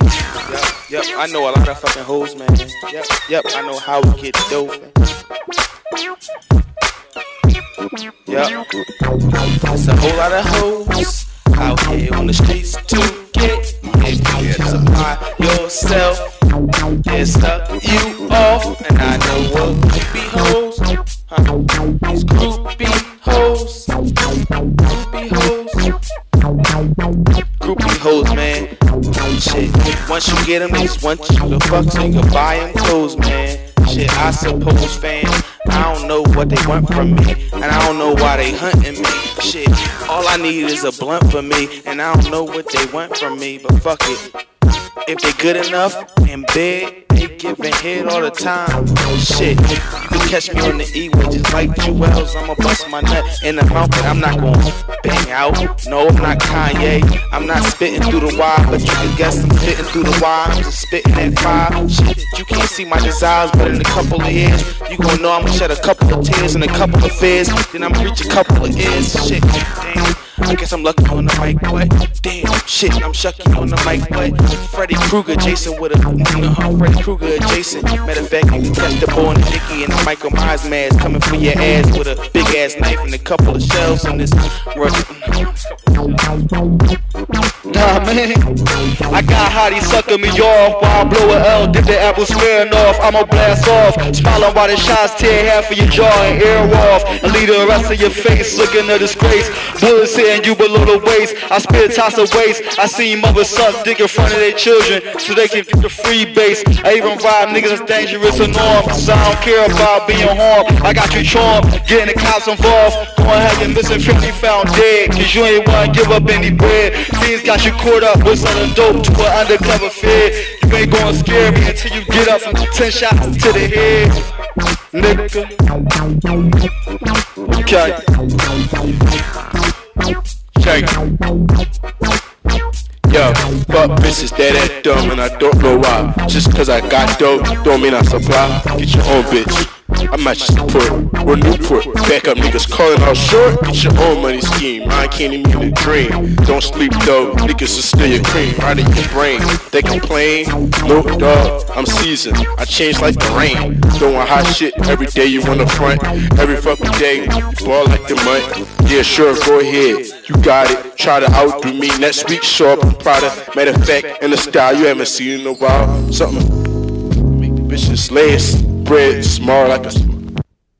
Yep, yep, I know a lot of fucking hoes, man. Yep, yep, I know how we get dope. Man. Yep, it's a whole lot of hoes out here on the streets to get. You supply yourself, it's up you off, and I know what groupie hoes, huh? These groupie hoes, groupie hoes, groupie hoes, man. Shit, once you get them, niggas want you to fuck, can buy them clothes, man. Shit, I suppose, fam. I don't know what they want from me, and I don't know why they hunting me. Shit, all I need is a blunt for me, and I don't know what they want from me, but fuck it. If they good enough and they giving head all the time. Shit, you can catch me on the E-way just like Jewels. I'ma bust my nut in the mouth, but I'm not gonna bang out. No, I'm not Kanye. I'm not spitting through the wire, but you can guess I'm spitting through the wire. I'm just spitting that fire. Shit, you can't see my desires, but in a couple of years, you gon' know I'ma shed a couple of tears and a couple of fears. Then I'ma reach a couple of ears. Shit, damn. I guess I'm lucky on the mic, but damn, shit, I'm shucky on the mic, but Freddy Krueger, Jason with a, you know, Freddy Krueger adjacent. Matter of fact, you can catch the boy in the dicky and the Michael Myers mask coming for your ass with a big ass knife and a couple of shells in this. Nah, man, I got hottie sucking me off while I blow a L, dip the apple smearing off. I'ma blast off, smiling while the shots tear half of your jaw and ear off, and leave the rest of your face looking a disgrace. Bullets hitting you below the waist. I spit toss of waste. I seen mothers suck dick in front of their children so they can get the free base. I even rob niggas that's dangerous and norm, so I don't care about being harmed. I got you charmed, getting the cops involved. Go ahead, your missing family found dead, cause you ain't wanna give up any bread. Things got you caught up with selling dope to an undercover fed. You ain't gonna scare me until you get up from 10 shots to the head. Nigga. Okay. Check. Yo, fuck bitches, they that dumb and I don't know why. Just cause I got dope, don't mean I supply. Get your own bitch. I'm at your support or Newport. Back up niggas calling out short. Get your own money scheme. I can't even dream. Don't sleep though. Niggas will steal your cream right in your brain. They complain. No dog. I'm seasoned. I change like the rain. Throwing hot shit every day. You on the front. Every fucking day. Ball like the mud. Yeah, sure. Go ahead. You got it. Try to outdo me. Next week, show up. Of. Matter of fact, in the style you haven't seen in a while. Something. Make the bitches last bread small like a